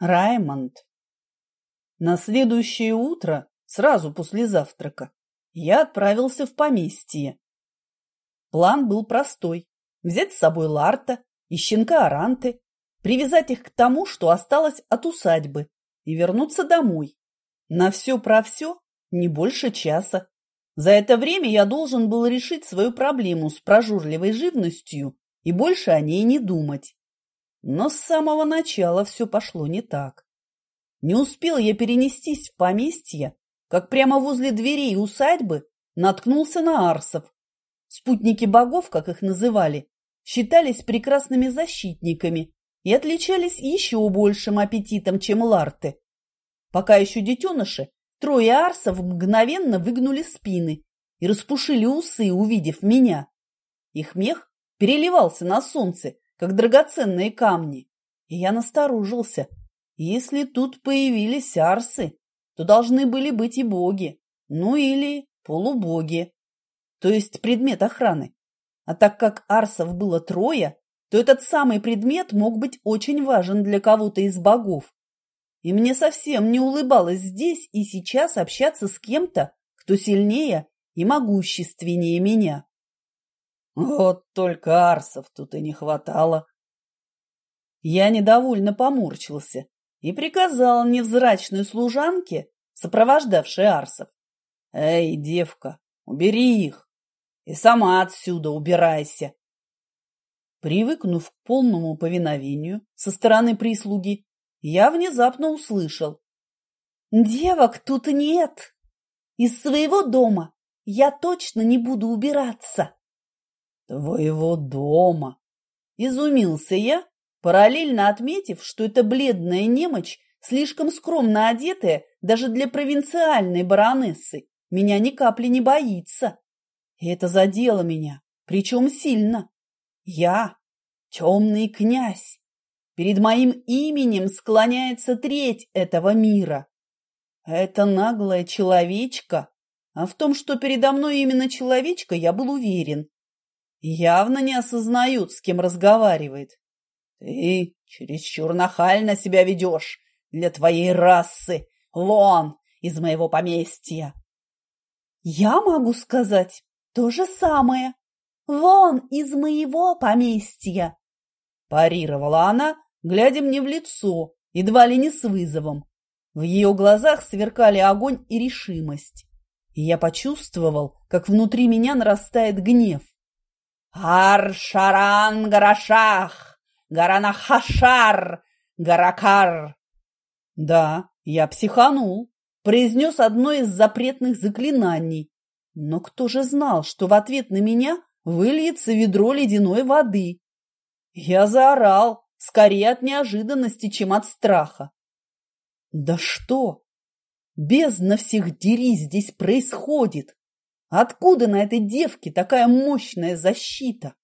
Раймонд. На следующее утро, сразу после завтрака, я отправился в поместье. План был простой – взять с собой Ларта и щенка Аранты, привязать их к тому, что осталось от усадьбы, и вернуться домой. На все про все не больше часа. За это время я должен был решить свою проблему с прожорливой живностью и больше о ней не думать. Но с самого начала все пошло не так. Не успел я перенестись в поместье, как прямо возле дверей усадьбы наткнулся на арсов. Спутники богов, как их называли, считались прекрасными защитниками и отличались еще большим аппетитом, чем ларты. Пока еще детеныши, трое арсов мгновенно выгнули спины и распушили усы, увидев меня. Их мех переливался на солнце, как драгоценные камни. И я насторожился. Если тут появились арсы, то должны были быть и боги, ну или полубоги, то есть предмет охраны. А так как арсов было трое, то этот самый предмет мог быть очень важен для кого-то из богов. И мне совсем не улыбалось здесь и сейчас общаться с кем-то, кто сильнее и могущественнее меня. Вот только арсов тут и не хватало. Я недовольно поморщился и приказал невзрачной служанке, сопровождавшей арсов. «Эй, девка, убери их и сама отсюда убирайся!» Привыкнув к полному повиновению со стороны прислуги, я внезапно услышал. «Девок тут нет! Из своего дома я точно не буду убираться!» «Твоего дома!» – изумился я, параллельно отметив, что эта бледная немочь, слишком скромно одетая даже для провинциальной баронессы, меня ни капли не боится. И это задело меня, причем сильно. Я – темный князь. Перед моим именем склоняется треть этого мира. Это наглая человечка, а в том, что передо мной именно человечка, я был уверен явно не осознают, с кем разговаривает. Ты чересчур нахально себя ведешь для твоей расы. Вон из моего поместья. Я могу сказать то же самое. Вон из моего поместья. Парировала она, глядя мне в лицо, едва ли не с вызовом. В ее глазах сверкали огонь и решимость. И я почувствовал, как внутри меня нарастает гнев. Ар-шаран гарашах, гаранахашар, гаракар. Да, я психанул, произнес одно из запретных заклинаний. Но кто же знал, что в ответ на меня выльется ведро ледяной воды? Я заорал, скорее от неожиданности, чем от страха. Да что? Бездна всех дери здесь происходит. Откуда на этой девке такая мощная защита?